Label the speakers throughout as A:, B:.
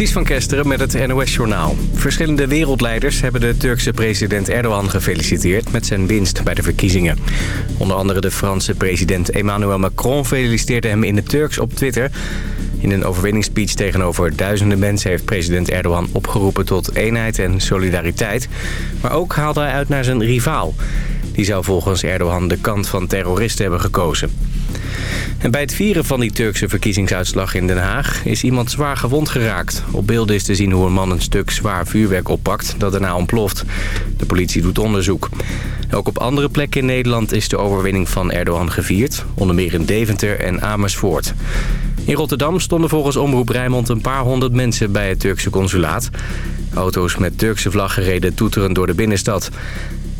A: Ties van Kesteren met het NOS-journaal. Verschillende wereldleiders hebben de Turkse president Erdogan gefeliciteerd... met zijn winst bij de verkiezingen. Onder andere de Franse president Emmanuel Macron feliciteerde hem in het Turks op Twitter. In een overwinningsspeech tegenover duizenden mensen... heeft president Erdogan opgeroepen tot eenheid en solidariteit. Maar ook haalde hij uit naar zijn rivaal. Die zou volgens Erdogan de kant van terroristen hebben gekozen. En bij het vieren van die Turkse verkiezingsuitslag in Den Haag is iemand zwaar gewond geraakt. Op beelden is te zien hoe een man een stuk zwaar vuurwerk oppakt dat daarna ontploft. De politie doet onderzoek. Ook op andere plekken in Nederland is de overwinning van Erdogan gevierd. Onder meer in Deventer en Amersfoort. In Rotterdam stonden volgens Omroep Rijnmond een paar honderd mensen bij het Turkse consulaat. Auto's met Turkse vlaggen reden toeterend door de binnenstad.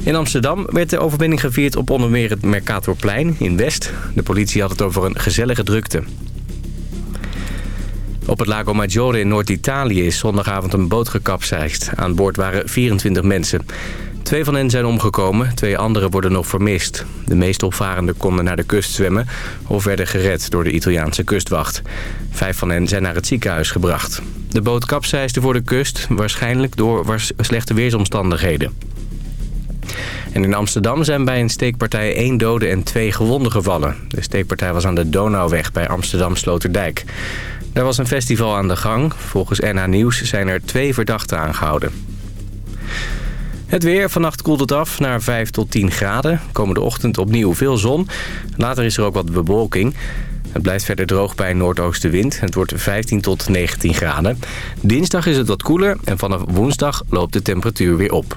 A: In Amsterdam werd de overwinning gevierd op onder meer het Mercatorplein in West. De politie had het over een gezellige drukte. Op het Lago Maggiore in Noord-Italië is zondagavond een boot gekapseist. Aan boord waren 24 mensen. Twee van hen zijn omgekomen, twee anderen worden nog vermist. De meeste opvarenden konden naar de kust zwemmen... of werden gered door de Italiaanse kustwacht. Vijf van hen zijn naar het ziekenhuis gebracht. De boot kapseisde voor de kust, waarschijnlijk door slechte weersomstandigheden. In Amsterdam zijn bij een steekpartij één dode en twee gewonden gevallen. De steekpartij was aan de Donauweg bij Amsterdam-Sloterdijk. Daar was een festival aan de gang. Volgens NH Nieuws zijn er twee verdachten aangehouden. Het weer. Vannacht koelt het af naar 5 tot 10 graden. Komende ochtend opnieuw veel zon. Later is er ook wat bewolking. Het blijft verder droog bij een noordoostenwind. Het wordt 15 tot 19 graden. Dinsdag is het wat koeler en vanaf woensdag loopt de temperatuur weer op.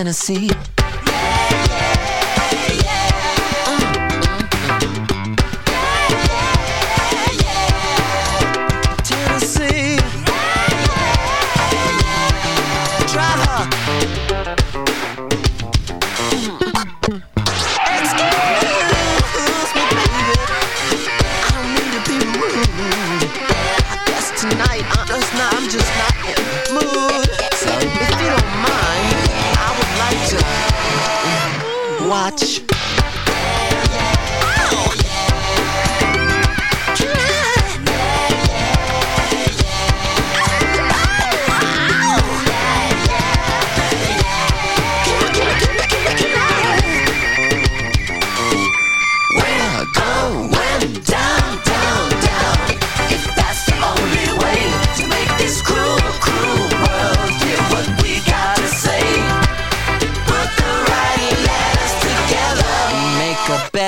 B: Tennessee.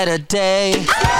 B: Better day.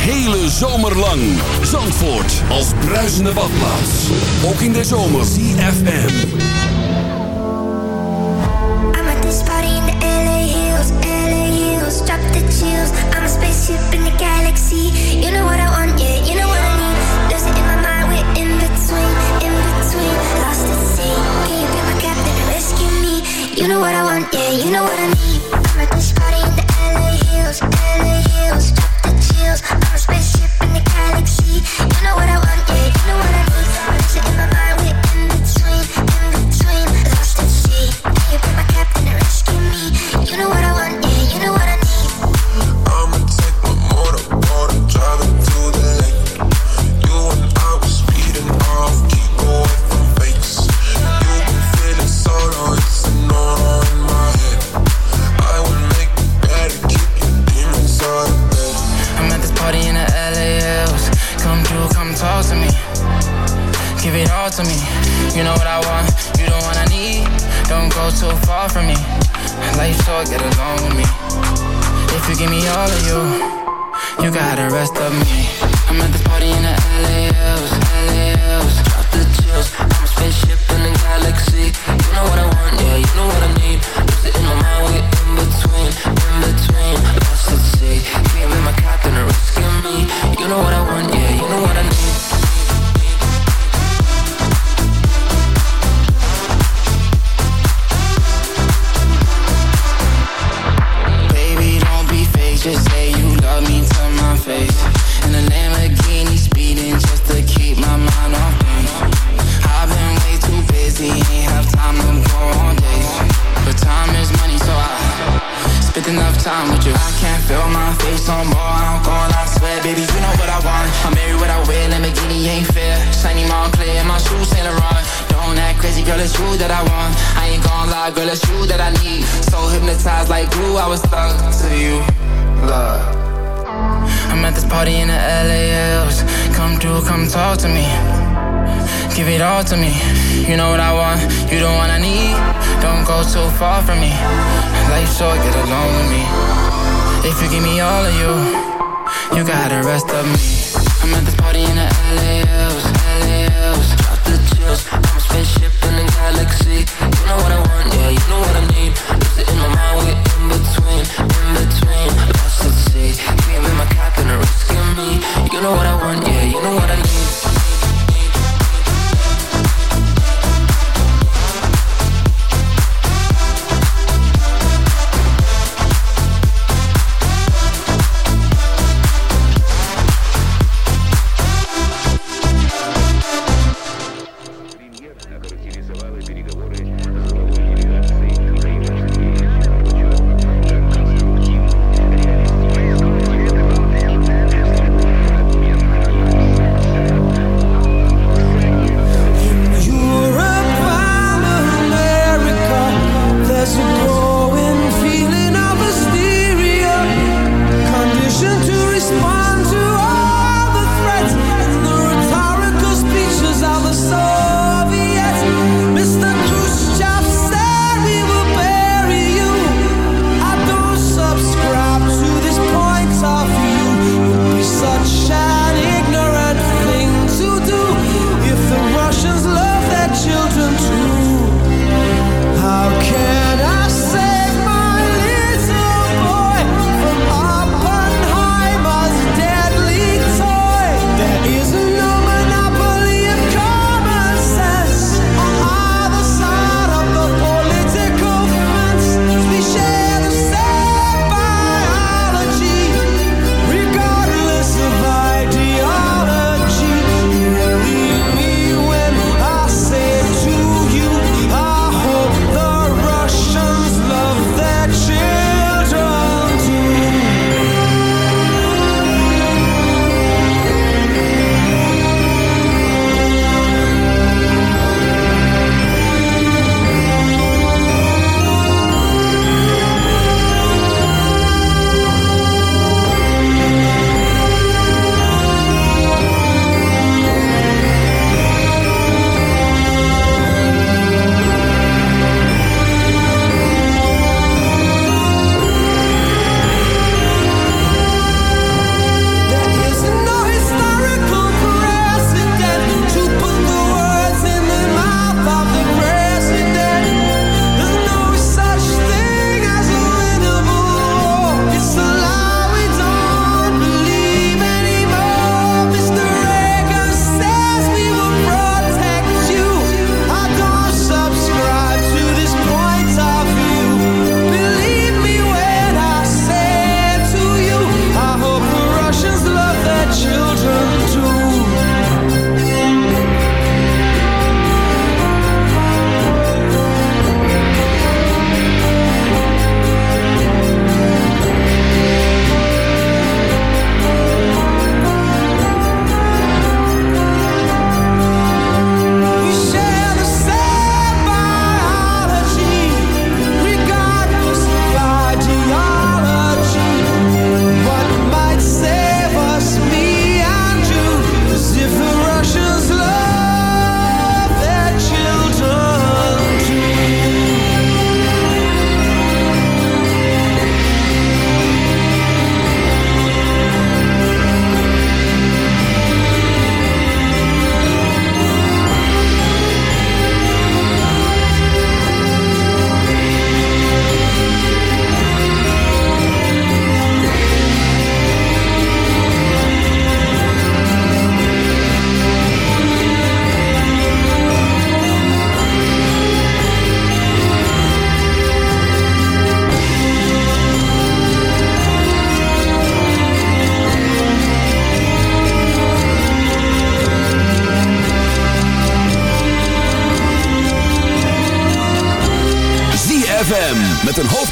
C: Hele zomer lang. Zandvoort als bruisende badplaats. Ook in de zomer. CFM.
D: I'm at this party in the LA hills, LA hills, drop the chills. I'm a spaceship in the galaxy. You know what I want, yeah, you know what I need. Losing in my mind, we're in between, in between, lost at sea. Can you be my captain rescue me? You know what I want, yeah, you know what I need. I'm at this party in the LA hills, LA hills, drop the chills. Know what I
E: face no more, I'm going, I swear, baby, you know what I want. I'm married what I wear, Lamborghini ain't fair. Shiny Moncler, my shoes Saint Laurent. Don't act crazy, girl, it's you that I want. I ain't gonna lie, girl, it's you that I need. So hypnotized like glue, I was stuck to you. Love. I'm at this party in the LA hills. Come through, come talk to me. Give it all to me. You know what I want, you the one I need. Don't go too far from me. Life short, get along with me. If you give me all of you, you got the rest of me. I'm at this party in the LA hills, LA hills. Drop the chills. I'm a spaceship in the galaxy. You know what I want, yeah, you know what I need. Lose it in my mind, we're in between, in between. Lost at sea. Can't be my captain or risking me. You know what I want, yeah,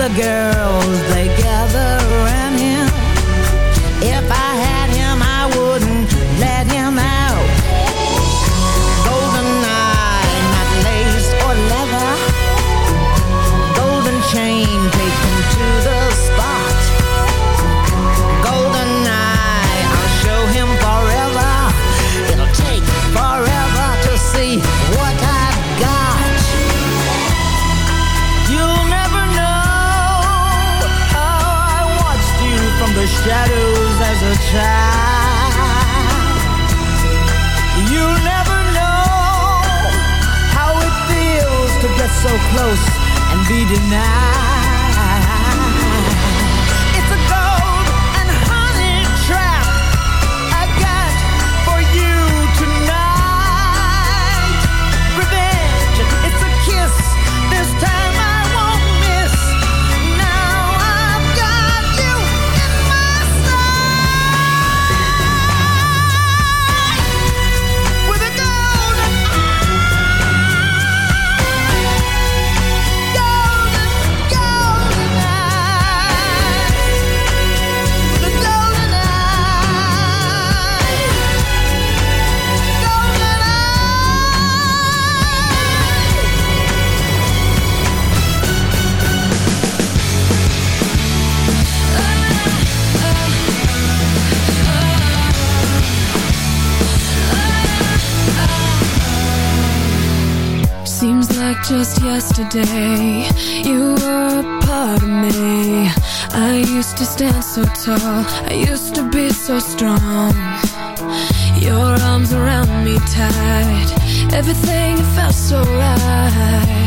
F: the girls, they gather around him close and be denied.
G: tall I used to be so strong. Your arms around me tight. Everything felt so right.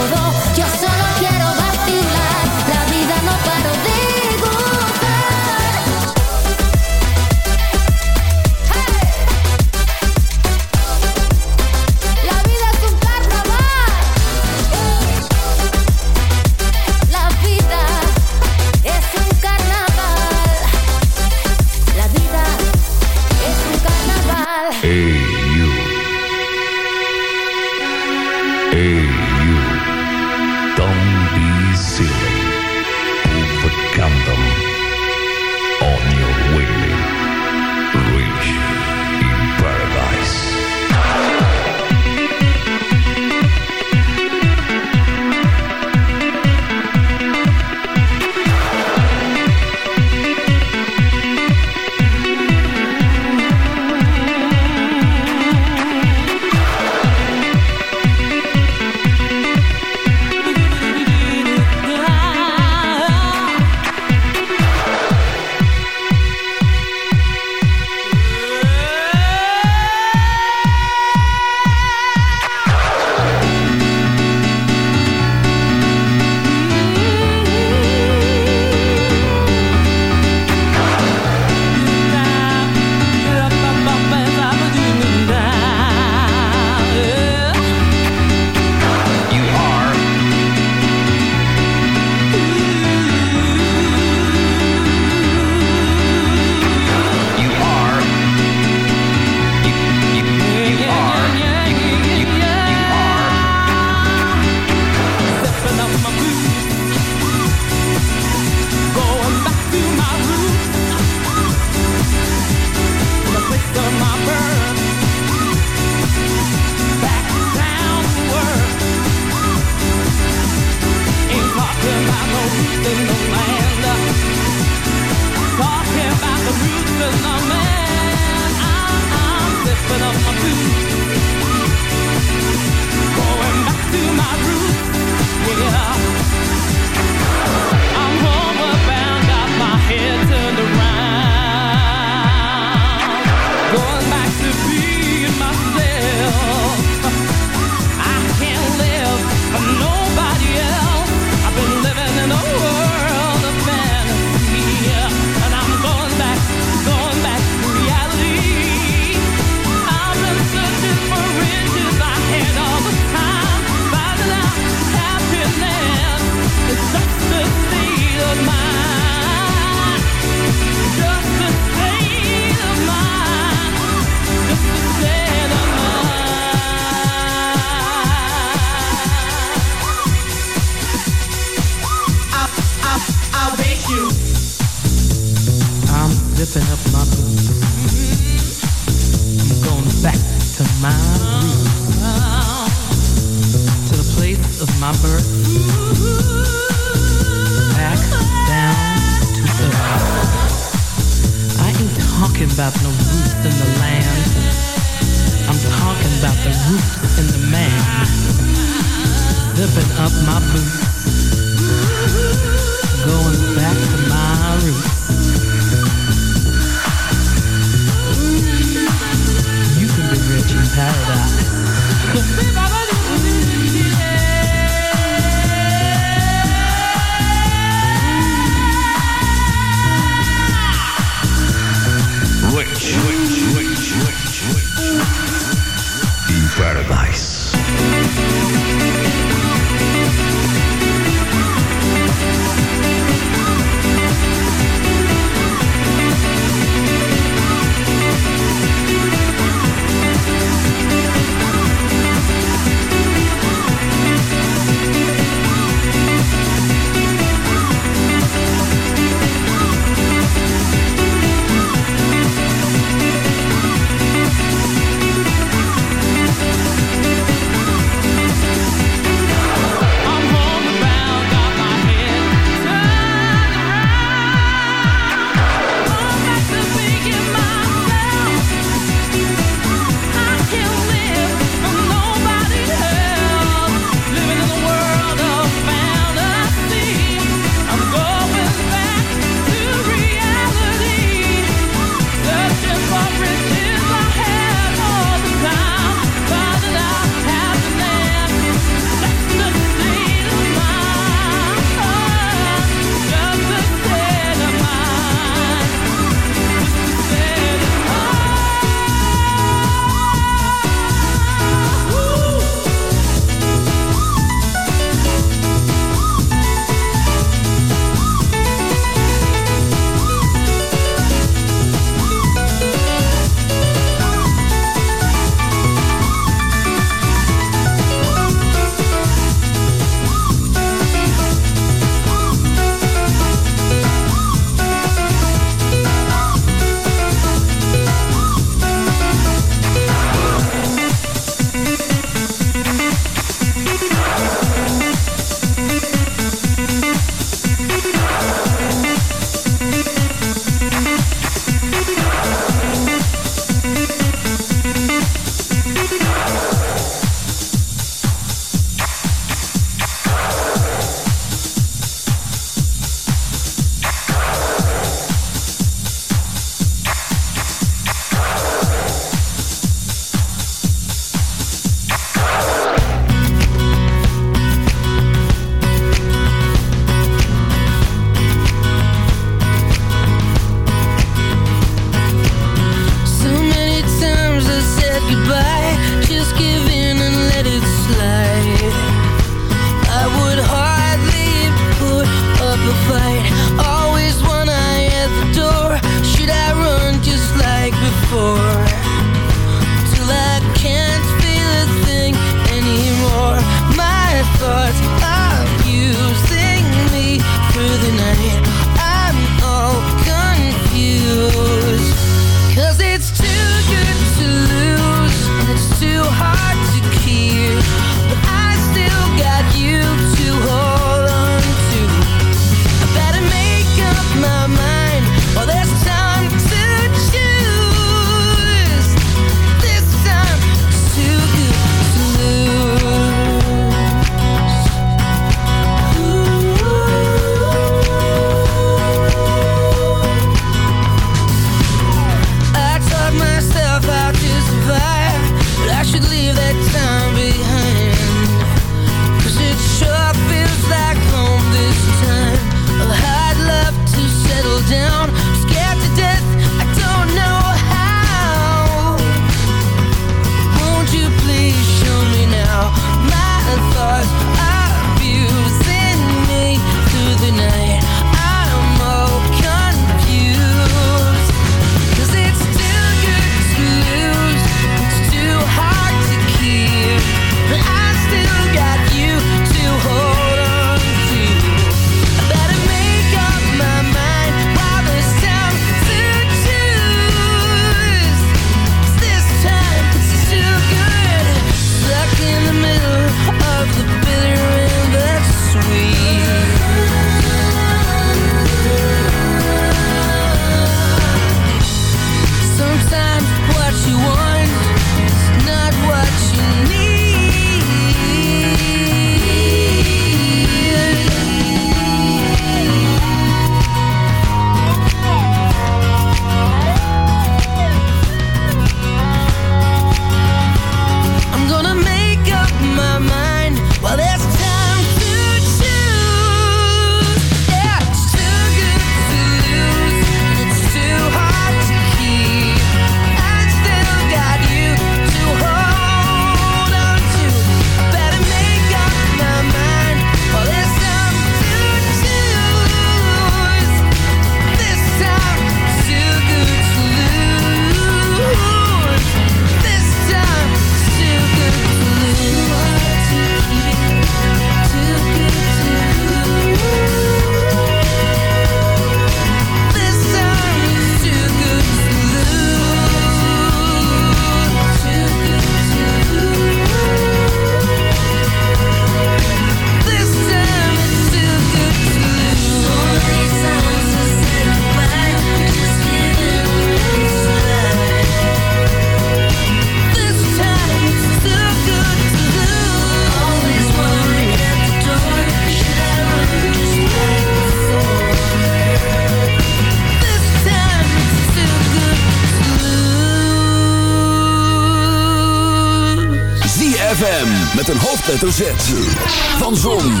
C: Hoofdletter. Van Zon,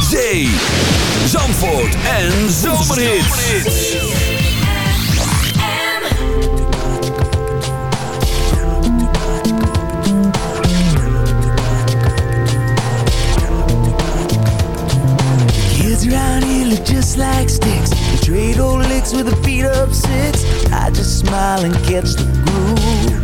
C: Zee, Zandvoort en Zomerhits.
H: Kids around here look just like sticks. They trade old licks with a beat up six. I just smile and catch the groove.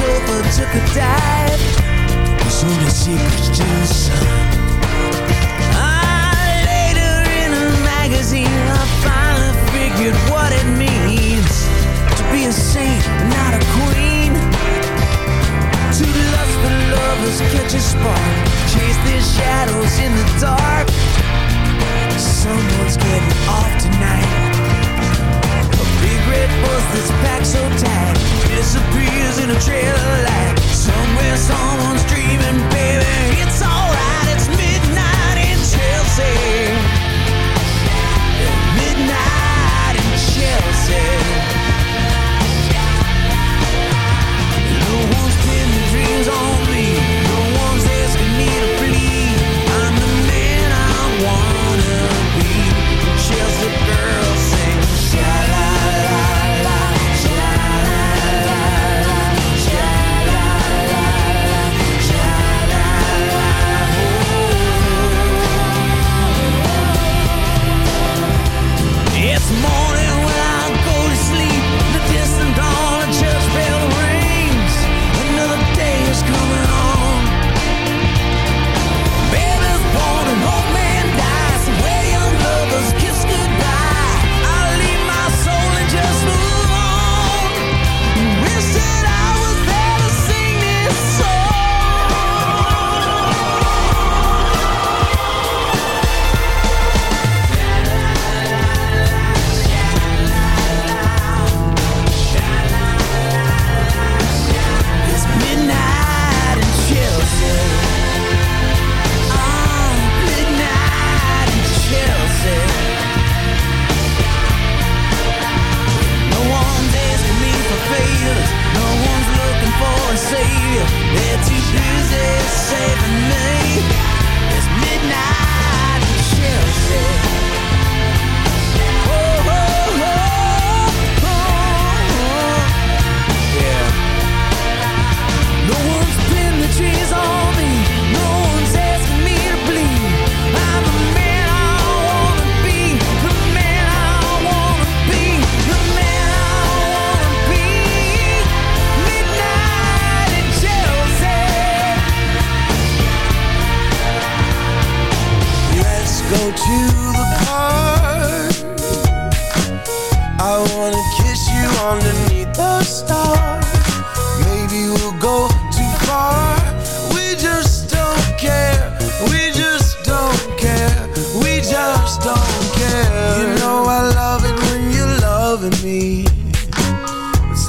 H: chauffeur took a dive. Ah, later in a magazine, I finally figured what it means to be a saint, not a queen. Lovers catch a spark, chase their shadows in the dark. Someone's getting off tonight. A big red bus that's packed so tight disappears in a trail of light. Somewhere someone's dreaming, baby. It's alright. It's midnight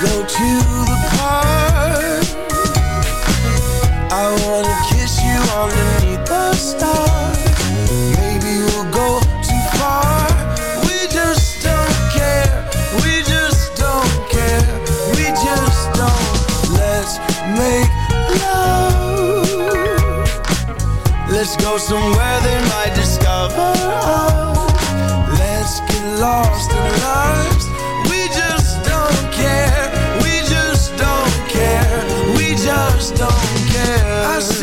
I: go to the park. I wanna kiss you underneath the stars. Maybe we'll go too far. We just don't care. We just don't care. We just don't. Let's make love. Let's go somewhere they might discover us. Let's get lost in love.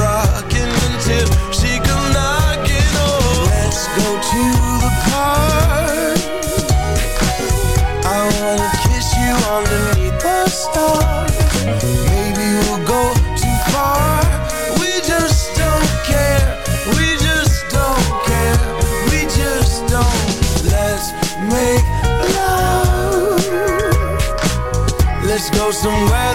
I: rocking until she come knocking. Oh, let's go to the park. I wanna kiss you underneath the stars. Maybe we'll go too far. We just don't care. We just don't care. We just don't. Let's make love. Let's go somewhere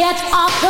G: get up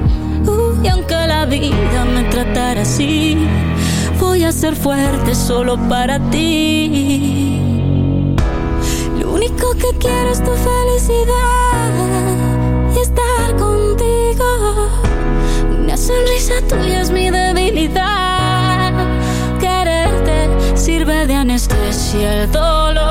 J: Y aunque la vida me tratara así, voy a ser fuerte solo para ti. Lo único que quiero es tu felicidad y estar contigo. Una sonrisa tuya es mi debilidad. Quererte sirve de anestesia el dolor.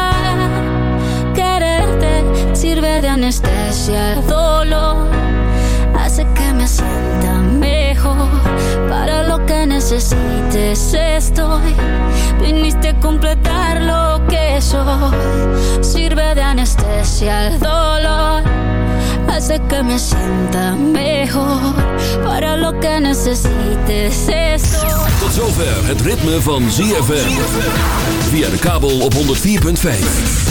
J: De anestesia el dolor. Hace que me sienta mejor. Para lo que necesites estoy. Viniste a completar lo que soy. Sirve de anestesia el dolor. Hace que me sienta mejor. Para lo que necesites estoy.
C: Tot zover het ritme van ZFM. Via de kabel op 104.5.